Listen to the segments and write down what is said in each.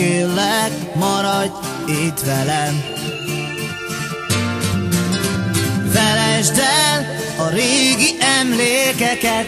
kérlek, maradj itt velem. Felejtsd el a régi emlékeket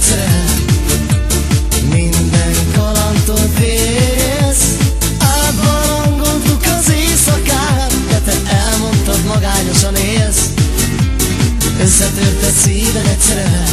egyszer Minden kalandtól félsz az éjszakát De te magányosan élsz. Összetört a szíved egyszerre.